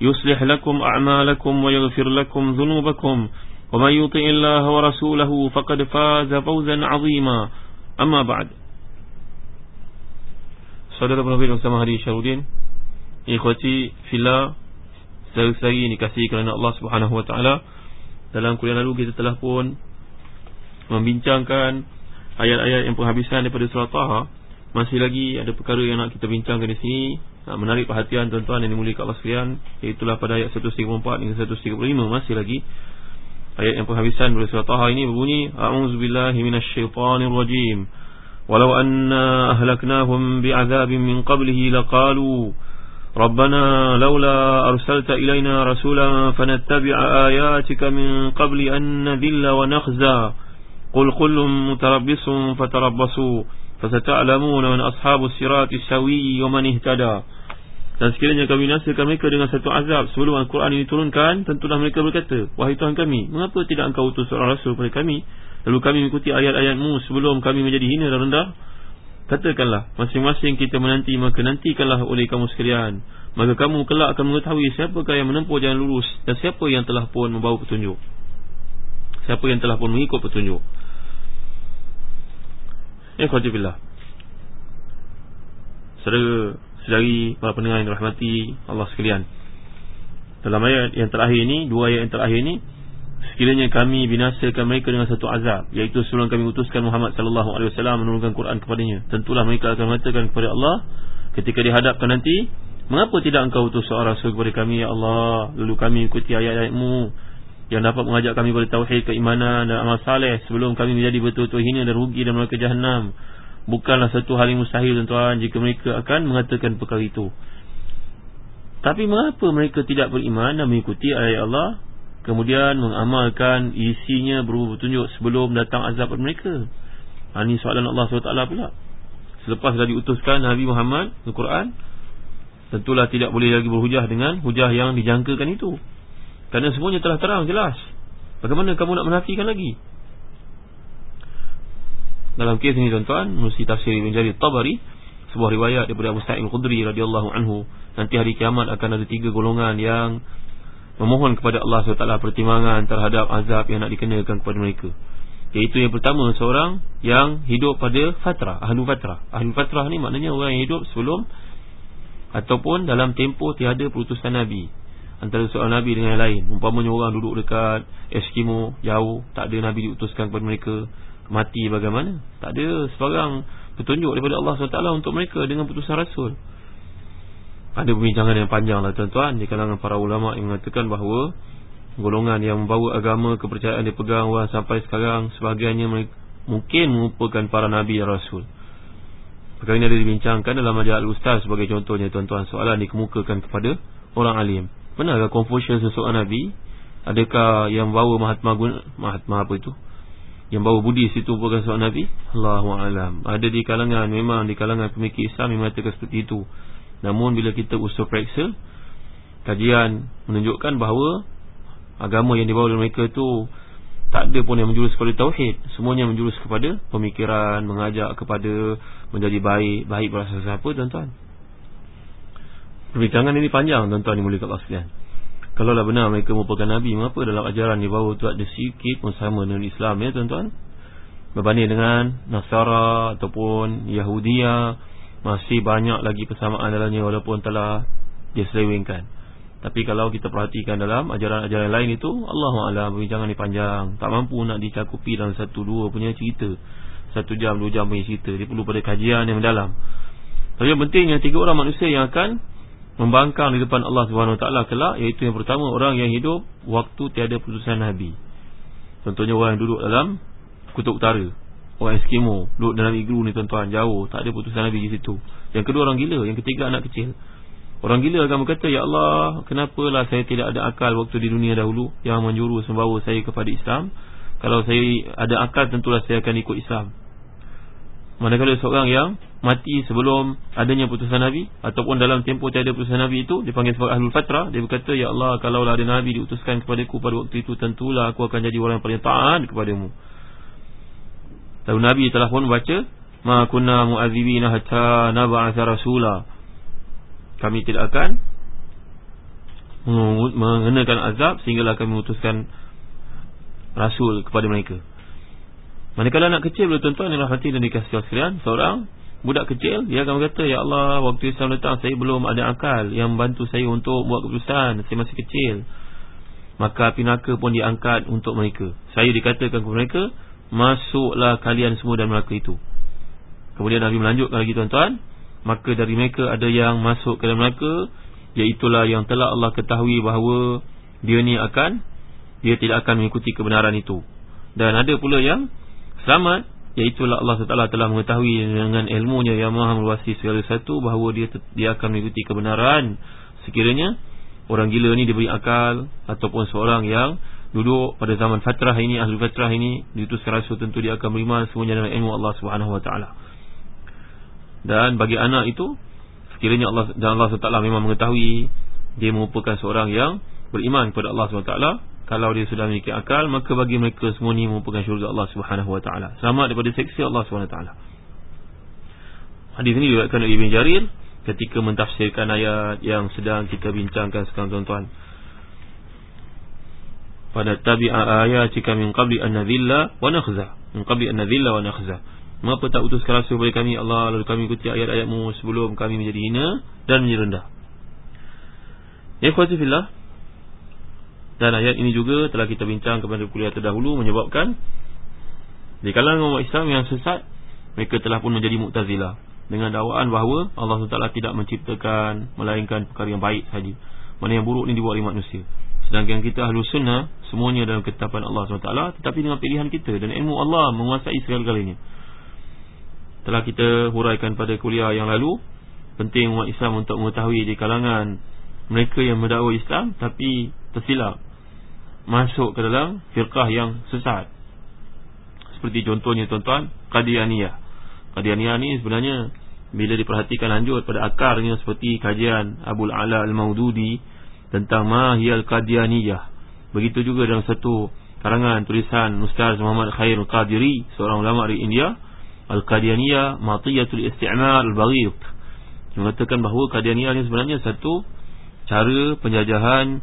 يصلح لكم أعمالكم ويغفر لكم ذنوبكم ومن يطع الله ورسوله فقد فاز فوزا عظيما أما بعد Saudara penerbit bersama Hadi Syarudin Ikhwati Fila Sehari-sehari ini kasih kerana Allah Subhanahu Wa Taala Dalam kuliah lalu kita telah pun Membincangkan Ayat-ayat yang penghabisan daripada surah Taha Masih lagi ada perkara yang nak kita bincangkan di sini. Menarik perhatian tuan-tuan yang dimuliakan Allah sekalian Iaitulah pada ayat 134 hingga 135 Masih lagi Ayat yang penghabisan dari surah Taha ini berbunyi A'udzubillahi minasyaitanirrajim. Walau anna ahlaknahum bi'azabin min qablihi laqalu Rabbana lawla arsalta ilayna rasulan fanattabi'a ayatika min qabli an nadhilla wa nakhza. Qul kullum mutarabbisun fatarabbasu Fasata'lamuna man ashabu sirati sawi wa man ihtada dan sekiranya kami binasakan mereka dengan satu azab sebelum Al-Quran ini turunkan, tentulah mereka berkata, Wahai Tuhan kami, mengapa tidak engkau utus seorang rasul kepada kami? Lalu kami mengikuti ayat-ayatmu sebelum kami menjadi hina dan rendah? Katakanlah, masing-masing kita menanti, maka nantikanlah oleh kamu sekalian. Maka kamu kelak akan mengetahui siapakah yang menempuh jalan lurus dan siapa yang telah pun membawa petunjuk. Siapa yang telah pun mengikut petunjuk. Ya, khawatirbillah. Saudara Sedari para pendengar yang dirahmati Allah sekalian. Dalam ayat yang terakhir ini Dua ayat yang terakhir ini Sekiranya kami binasakan mereka dengan satu azab Iaitu sebelum kami utuskan Muhammad sallallahu alaihi wasallam menurunkan Quran kepadanya Tentulah mereka akan mengatakan kepada Allah Ketika dihadapkan nanti Mengapa tidak engkau utus seorang rasul kepada kami Ya Allah? Lalu kami ikuti ayat-ayatmu Yang dapat mengajak kami kepada tauhid, keimanan dan amal saleh Sebelum kami menjadi betul-betul hina dan rugi dan mereka jahannam. Bukanlah satu hal yang mustahil tuan-tuan Jika mereka akan mengatakan perkara itu. Tapi mengapa mereka tidak beriman Dan mengikuti ayat Allah? Kemudian mengamalkan isinya berupa petunjuk Sebelum datang azab pada mereka. Ini soalan Allah SWT pula. Selepas dah diutuskan Nabi Muhammad Al-Quran Tentulah tidak boleh lagi berhujah dengan Hujah yang dijangkakan itu Kerana semuanya telah terang jelas. Bagaimana kamu nak menafikan lagi? Dalam kes ini tuan-tuan Mesti tafsir Ibn Jarir Tabari Sebuah riwayat daripada Abu Sa'id Al-Qudri radhiyallahu anhu Nanti hari kiamat akan ada tiga golongan yang Memohon kepada Allah SWT pertimbangan terhadap azab yang nak dikenakan kepada mereka. Iaitu yang pertama seorang yang hidup pada fatrah Ahlu fatrah. Ahlu fatrah ni maknanya orang yang hidup sebelum Ataupun dalam tempoh tiada perutusan Nabi Antara seorang Nabi dengan yang lain. Umpamanya orang duduk dekat Eskimo Jauh Tak ada Nabi diutuskan kepada mereka. Mati bagaimana? Tak ada sebarang petunjuk daripada Allah SWT untuk mereka dengan putusan Rasul. Ada perbincangan yang panjang lah tuan-tuan. Di kalangan para ulama yang mengatakan bahawa golongan yang membawa agama kepercayaan dipegang orang sampai sekarang sebahagiannya mungkin mengupakan para Nabi dan Rasul. Perkara ini ada dibincangkan dalam majalah Al-Ustaz sebagai contohnya tuan-tuan. Soalan dikemukakan kepada orang alim benarkah Confucius seseorang Nabi adakah yang bawa Mahatma Guna Mahatma apa itu yang bawa Buddhis itu bukan seorang Nabi Allahu alam. Ada di kalangan memang di kalangan pemikir Islam yang mengatakan seperti itu. Namun bila kita usul periksa kajian menunjukkan bahawa agama yang dibawa oleh mereka itu tak ada pun yang menjurus kepada tauhid. Semuanya menjurus kepada pemikiran, mengajak kepada menjadi baik, baik berasa siapa tuan-tuan. Perbincangan ini panjang tuan-tuan dimuliakan Allah sekalian. Kalaulah benar mereka merupakan Nabi Mengapa dalam ajaran di bawah itu ada sikit pun sama dengan Islam ya tuan-tuan? Berbanding dengan Nasara ataupun Yahudia Masih banyak lagi persamaan dalamnya walaupun telah diselewengkan. Tapi kalau kita perhatikan dalam ajaran-ajaran lain itu Allah Alam perbincangan ni panjang. Tak mampu nak dicakupi dalam satu dua punya cerita. Satu jam, dua jam punya cerita. Dia perlu pada kajian yang mendalam. Tapi yang pentingnya tiga orang manusia yang akan Membangkang di depan Allah SWT kelak Iaitu yang pertama orang yang hidup Waktu tiada putusan Nabi. Contohnya orang yang duduk dalam Kutub Utara. Orang Eskimo Duduk dalam iglu ni tuan-tuan Jauh Tak ada putusan Nabi di situ. Yang kedua orang gila Yang ketiga anak kecil. Orang gila akan berkata Ya Allah Kenapalah saya tidak ada akal Waktu di dunia dahulu? Yang menjuru membawa saya kepada Islam. Kalau saya ada akal Tentulah saya akan ikut Islam Manakala seorang yang Mati sebelum adanya putusan Nabi Ataupun dalam tempoh tiada putusan Nabi itu Dipanggil sebagai Ahlul Fatrah Dia berkata Ya Allah Kalau ada Nabi diutuskan kepada aku Pada waktu itu Tentulah aku akan jadi orang yang paling taat kepadamu Lalu Nabi telah pun membaca Ma kunna mu'adzibina hatta naba'atha rasulah kami tidak akan mengenakan azab sehinggalah kami mengutuskan rasul kepada mereka. Manakala anak kecil boleh tuan-tuan yang rahmati dan dikasih sekalian, seorang budak kecil dia akan berkata, "Ya Allah, waktu Islam datang saya belum ada akal yang membantu saya untuk buat keputusan, saya masih kecil." Maka api neraka pun diangkat untuk mereka. Saya dikatakan kepada mereka, "Masuklah kalian semua dalam neraka itu." Kemudian Nabi melanjutkan lagi tuan-tuan, maka dari mereka ada yang masuk ke dalam neraka iaitulah yang telah Allah ketahui bahawa dia ni akan dia tidak akan mengikuti kebenaran itu dan ada pula yang selamat iaitulah Allah SWT telah mengetahui dengan ilmunya yang maha meluasi segala satu bahawa dia dia akan mengikuti kebenaran. Sekiranya orang gila ni diberi akal ataupun seorang yang duduk pada zaman fatrah ini ahli fatrah ini diutuskan rasul tentu dia akan beriman semuanya dengan ilmu Allah taala. Dan bagi anak itu Sekiranya Allah dan Allah SWT memang mengetahui Dia merupakan seorang yang Beriman kepada Allah SWT Kalau dia sudah memiliki akal Maka bagi mereka semua ini merupakan syurga Allah SWT Selamat daripada seksi Allah SWT Hadis ini diriwayatkan oleh Ibn Jarir Ketika mentafsirkan ayat yang sedang kita bincangkan sekarang tuan-tuan. Pada tabi ayat jika min qabli an-nadhilla wa nakhza. Min qabli an-nadhilla wa nakhza. Mengapa tak utuskan rasul kepada kami? Allah Lalu kami ikuti ayat-ayatmu sebelum kami menjadi hina Dan menjadi rendah. Ya khuatifillah Dan ayat ini juga telah kita bincang kepada kuliah terdahulu Menyebabkan Di kalangan umat Islam yang sesat Mereka telah pun menjadi mu'tazilah Dengan dakwaan bahawa Allah SWT tidak menciptakan Melainkan perkara yang baik sahaja. Mana yang buruk ni dibuat oleh manusia. Sedangkan kita ahlu sunnah Semuanya dalam ketetapan Allah SWT Tetapi dengan pilihan kita Dan ilmu Allah menguasai segala-galanya. Telah kita huraikan pada kuliah yang lalu penting umat Islam untuk mengetahui di kalangan mereka yang mendakwa Islam tapi tersilap masuk ke dalam firqah yang sesat. Seperti contohnya tuan-tuan Qadianiyah. Qadianiyah ni sebenarnya bila diperhatikan lanjut pada akarnya seperti kajian Abu Ala Al-Maududi tentang Mahiyal Qadianiyah. Begitu juga dalam satu karangan tulisan Ustaz Muhammad Khair Qadiri seorang ulama dari India Al-Qadianiyah Matiyatul Isti'mal Al-Baghid Mengatakan bahawa Qadianiyah ini sebenarnya satu Cara penjajahan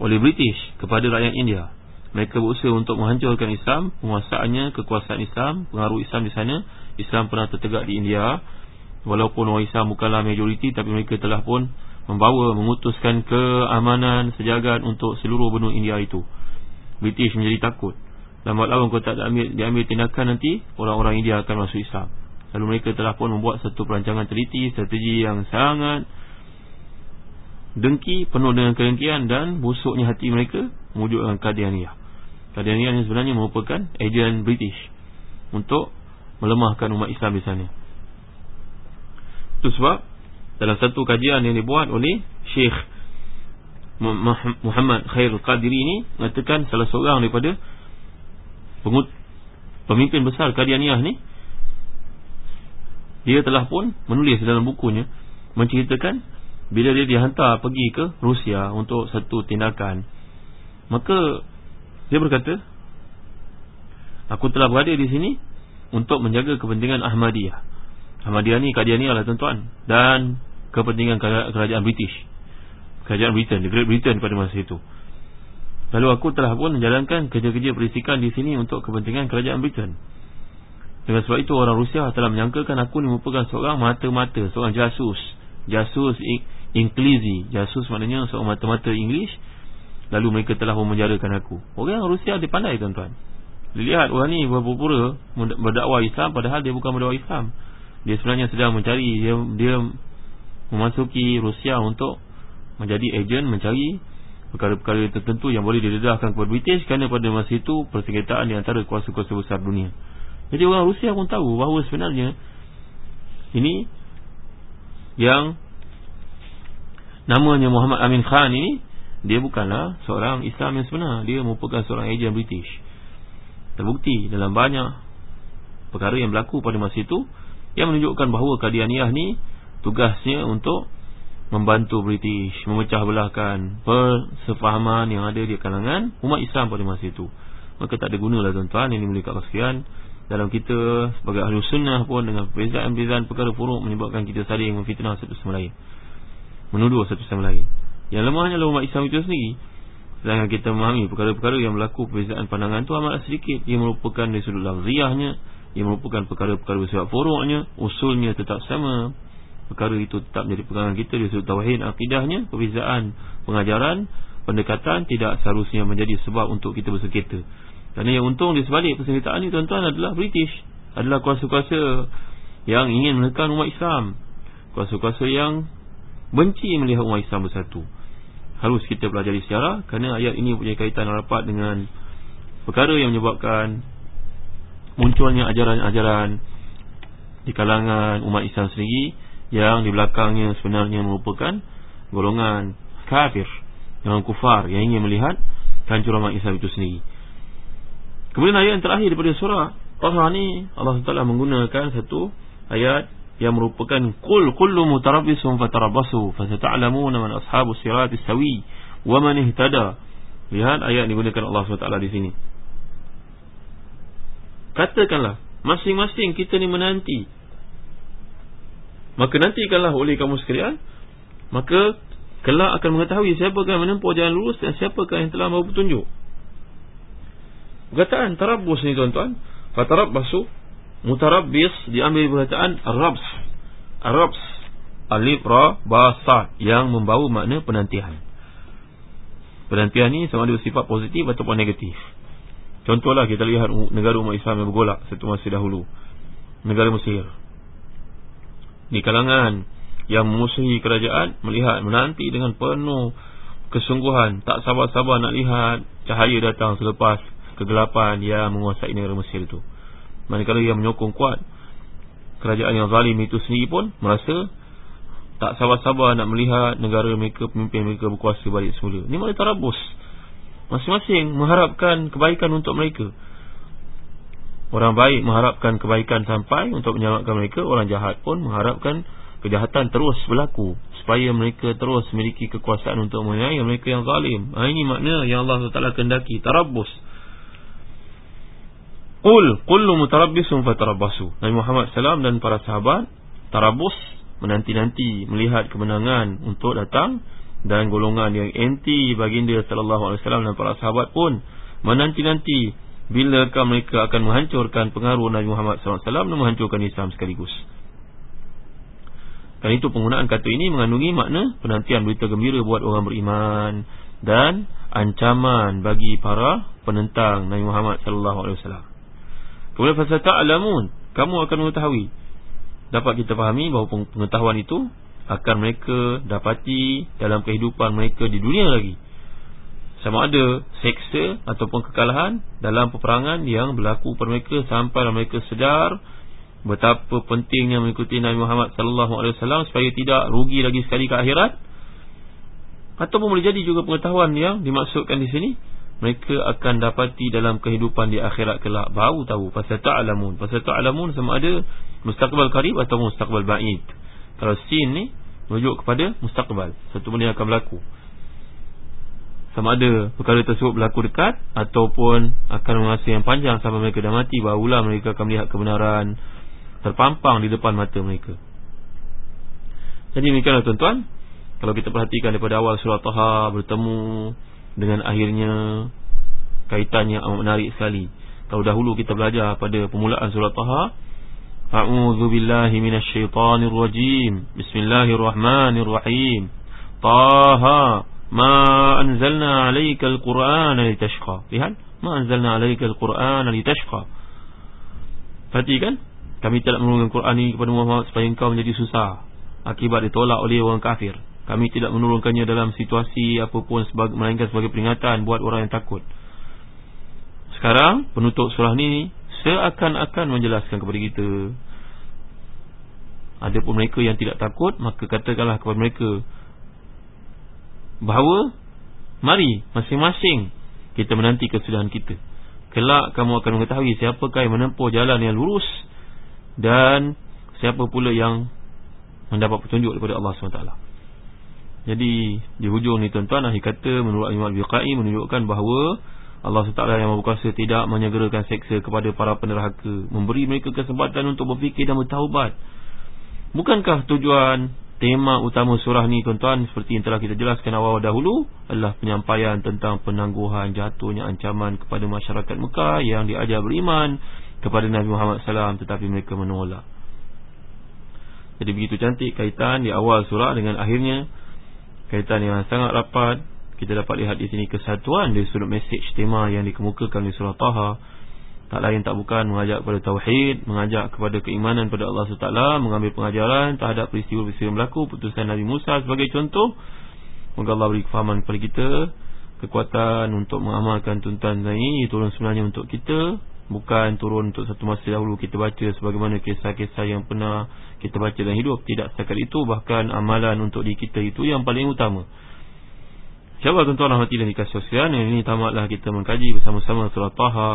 oleh British kepada rakyat India. Mereka berusaha untuk menghancurkan Islam Penguasaannya, kekuasaan Islam Pengaruh Islam di sana. Islam pernah tertegak di India. Walaupun orang Islam bukanlah majoriti Tapi mereka telah pun membawa Mengutuskan keamanan sejagat Untuk seluruh benua India itu. British menjadi takut. Lambat laun kalau tak diambil, diambil tindakan nanti Orang-orang India akan masuk Islam. Lalu mereka telah pun membuat satu perancangan teliti Strategi yang sangat Dengki, penuh dengan kedengkian Dan busuknya hati mereka Mewujudkan Qadianiyah. Qadianiyah ini sebenarnya merupakan Agen British Untuk melemahkan umat Islam di sana. Itu sebab Dalam satu kajian yang dibuat oleh Syekh Muhammad Khair Qadiri ini Mengatakan salah seorang daripada pengut, pemimpin besar Kadianiyah ni dia telah pun menulis dalam bukunya menceritakan bila dia dihantar pergi ke Rusia untuk satu tindakan maka dia berkata aku telah berada di sini untuk menjaga kepentingan Ahmadiyah Ahmadiyah ni Kadianiyah lah tuan-tuan dan kepentingan kerajaan British kerajaan Britain the Great Britain pada masa itu Lalu aku telah pun menjalankan kerja-kerja perisikan di sini untuk kepentingan kerajaan Britain. Dengan sebab itu orang Rusia telah menyangkakan aku ni merupakan seorang mata-mata, seorang jasus. Jasus Inglizi. Jasus maknanya seorang mata-mata English. Lalu mereka telah memenjarakan aku. Orang Rusia dia pandai tuan-tuan. Lihat orang ni berpura-pura Berdakwah Islam Padahal dia bukan berdakwah Islam. Dia sebenarnya sedang mencari Dia, dia memasuki Rusia untuk Menjadi ejen mencari Perkara-perkara tertentu yang boleh didedahkan kepada British Kerana pada masa itu Persengketaan di antara kuasa-kuasa besar dunia. Jadi orang Rusia pun tahu bahawa sebenarnya Ini Yang namanya Muhammad Amin Khan ini dia bukanlah seorang Islam yang sebenar. Dia merupakan seorang ejen British. Terbukti dalam banyak perkara yang berlaku pada masa itu yang menunjukkan bahawa Qadianiyah ni tugasnya untuk membantu British memecah belahkan persefahaman yang ada di kalangan umat Islam pada masa itu. Maka tak ada gunalah tuan-tuan ini boleh kat dalam kita sebagai ahli sunnah pun dengan perbezaan-perbezaan perkara furuk menyebabkan kita saling memfitnah satu sama lain menuduh satu sama lain. Yang lemahnya adalah umat Islam itu sendiri. Sedangkan kita memahami perkara-perkara yang berlaku perbezaan pandangan itu amat sedikit. Ia merupakan dari sudut lafziahnya. Ia merupakan perkara-perkara bersebab furuknya. Usulnya tetap sama. Perkara itu tetap menjadi pegangan kita dari sudut tawahid akidahnya. Perbezaan pengajaran, pendekatan tidak seharusnya menjadi sebab untuk kita bersengketa. Kerana yang untung di sebalik persengketaan ini tuan-tuan adalah British. Adalah kuasa-kuasa yang ingin menekan umat Islam. Kuasa-kuasa yang benci melihat umat Islam bersatu. Harus kita pelajari sejarah kerana ayat ini punya kaitan rapat dengan perkara yang menyebabkan munculnya ajaran-ajaran di kalangan umat Islam sendiri yang di belakangnya sebenarnya merupakan golongan kafir yang kufar yang ingin melihat kehancuran umat Islam itu sendiri. Kemudian ayat yang terakhir daripada surah Taha ni Allah Taala menggunakan satu ayat yang merupakan kul kullu mutarabbisun fatarabbasu fasata'lamuna man ashabus siratis sawi wa man ihtada. Lihat ayat digunakan Allah SWT di sini. Katakanlah masing-masing kita ni menanti. Maka nantikanlah oleh kamu sekalian maka kelak akan mengetahui siapakah yang menempuh jalan lurus dan siapakah yang telah mahu petunjuk. Perkataan tarabbus ni tuan-tuan fatarabbasu Mutarabbis diambil perkataan Arabs Arabs Alif Ra Ba Sa Yang membawa makna penantian. Penantian ni sama ada bersifat positif ataupun negatif. Contohlah kita lihat negara umat Islam yang bergolak Satu masa dahulu. Negara Mesir. Di kalangan yang memusuhi kerajaan Melihat menanti dengan penuh kesungguhan. Tak sabar-sabar nak lihat cahaya datang selepas kegelapan yang menguasai negara Mesir itu Manakala yang menyokong kuat Kerajaan yang zalim itu sendiri pun Merasa Tak sabar-sabar nak melihat Negara mereka, pemimpin mereka berkuasa balik semula. Ini malah tarabus. Masing-masing mengharapkan kebaikan untuk mereka. Orang baik mengharapkan kebaikan sampai Untuk menyelamatkan mereka Orang jahat pun mengharapkan Kejahatan terus berlaku Supaya mereka terus memiliki kekuasaan Untuk menganiaya mereka yang zalim. Ha, Ini makna yang Allah SWT kendaki Tarabus Qul kullu mutarabbisun fatarabbasu. Nabi Muhammad SAW dan para sahabat tarabus menanti-nanti melihat kemenangan untuk datang dan golongan yang anti baginda sallallahu alaihi wasallam dan para sahabat pun menanti-nanti bila mereka akan menghancurkan pengaruh Nabi Muhammad SAW dan menghancurkan Islam sekaligus. Dan itu penggunaan kata ini mengandungi makna penantian berita gembira buat orang beriman dan ancaman bagi para penentang Nabi Muhammad sallallahu alaihi wasallam. Kemudian fasa ta'lamun, kamu akan mengetahui. Dapat kita fahami bahawa pengetahuan itu akan mereka dapati dalam kehidupan mereka di dunia lagi. Sama ada seksa ataupun kekalahan dalam peperangan yang berlaku pada mereka sampai mereka sedar betapa pentingnya mengikuti Nabi Muhammad sallallahu alaihi wasallam supaya tidak rugi lagi sekali ke akhirat. Ataupun boleh jadi juga pengetahuan yang dimaksudkan di sini mereka akan dapati dalam kehidupan di akhirat kelak baru tahu. Pasal ta'lamun. Pasal ta'lamun sama ada mustaqbal qarib atau mustaqbal ba'id. Kalau sin ni merujuk kepada mustaqbal. Satu benda yang akan berlaku. Sama ada perkara tersebut berlaku dekat ataupun akan masa yang panjang sampai mereka dah mati barulah mereka akan melihat kebenaran terpampang di depan mata mereka. Jadi demikianlah tuan-tuan. Kalau kita perhatikan daripada awal surah Taha bertemu dengan akhirnya kaitannya amat menarik sekali. Kalau dahulu kita belajar pada permulaan surah Taha, A'udzu billahi minasyaitonir rajim. Bismillahirrahmanirrahim. Taha ma anzalna 'alaika al-Qur'ana litashqa. Lihat, ma anzalna 'alaika al-Qur'ana litashqa. Perhatikan, kami tidak menurunkan Quran ini kepada Muhammad supaya engkau menjadi susah akibat ditolak oleh orang kafir. Kami tidak menurunkannya dalam situasi apapun sebagai melainkan sebagai peringatan buat orang yang takut. Sekarang penutup surah ini seakan-akan menjelaskan kepada kita ada pun mereka yang tidak takut Maka katakanlah kepada mereka Bahawa Mari masing-masing Kita menanti kesudahan kita Kelak kamu akan mengetahui Siapakah yang menempuh jalan yang lurus Dan Siapa pula yang Mendapat petunjuk daripada Allah SWT Jadi Di hujung ni tuan-tuan Akhir kata menurut Imam Al-Biqai Menunjukkan bahawa Allah SWT yang berkuasa Tidak menyegerakan seksa kepada para penerhaka Memberi mereka kesempatan untuk berfikir dan bertaubat Bukankah tujuan tema utama surah ni tuan-tuan seperti yang telah kita jelaskan awal dahulu adalah penyampaian tentang penangguhan jatuhnya ancaman kepada masyarakat Mekah yang diajar beriman kepada Nabi Muhammad SAW tetapi mereka menolak. Jadi begitu cantik kaitan di awal surah dengan akhirnya kaitan yang sangat rapat kita dapat lihat di sini kesatuan dari sudut mesej tema yang dikemukakan di surah Taha tak lain tak bukan mengajak kepada tauhid, mengajak kepada keimanan pada Allah SWT, mengambil pengajaran terhadap peristiwa-peristiwa yang berlaku, putusan Nabi Musa sebagai contoh. Moga Allah beri kefahaman kepada kita, kekuatan untuk mengamalkan tuntutan ini turun sebenarnya untuk kita, bukan turun untuk satu masa dahulu kita baca sebagaimana kisah-kisah yang pernah kita baca dalam hidup. Tidak setakat itu, bahkan amalan untuk di kita itu yang paling utama. Siapa tuan-tuan rahmati dan dikasih sosial, ini tamatlah kita mengkaji bersama-sama surah Taha,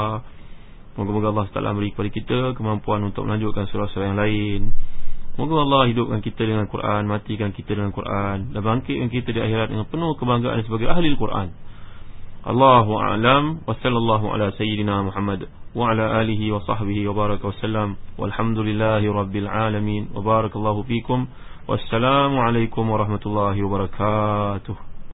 Moga-moga Allah Taala beri kepada kita kemampuan untuk melanjutkan surah-surah yang lain. Moga Allah hidupkan kita dengan Quran, matikan kita dengan Quran dan bangkitkan kita di akhirat dengan penuh kebanggaan sebagai ahli Al-Quran. Allahu a'lam wa sallallahu ala sayyidina Muhammad wa ala alihi wa sahbihi wa baraka wa sallam. Walhamdulillahi rabbil alamin wa barakallahu fikum. Wassalamu alaikum warahmatullahi wabarakatuh